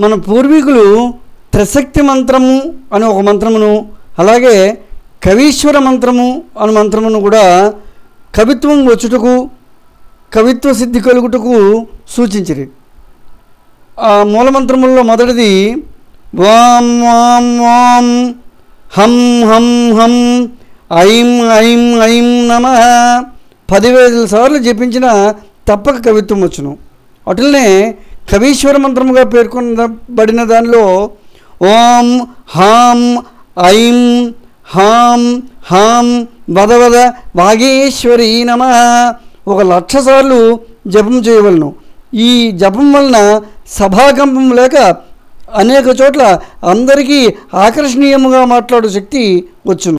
మన పూర్వీకులు త్రిశక్తి మంత్రము అనే ఒక మంత్రమును అలాగే కవీశ్వర మంత్రము అనే మంత్రమును కూడా కవిత్వం వచ్చుటకు కవిత్వ సిద్ధి కలుగుటకు సూచించిరి. ఆ మూలమంత్రముల్లో మొదటిది వాం వాం వాం హం హం హం ఐం ఐం ఐం నమ. పదివేల సార్లు జపించిన తప్పక కవిత్వం వచ్చును. అటులనే కవీశ్వర మంత్రముగా పేర్కొనబడిన దానిలో ఓం హాం ఐం హాం హాం వద వద వాగేశ్వరి నమ. ఒక లక్ష సార్లు జపం చేయవలను. ఈ జపం వలన సభాకంపం లేక అనేక చోట్ల అందరికీ ఆకర్షణీయముగా మాట్లాడే శక్తి వచ్చును.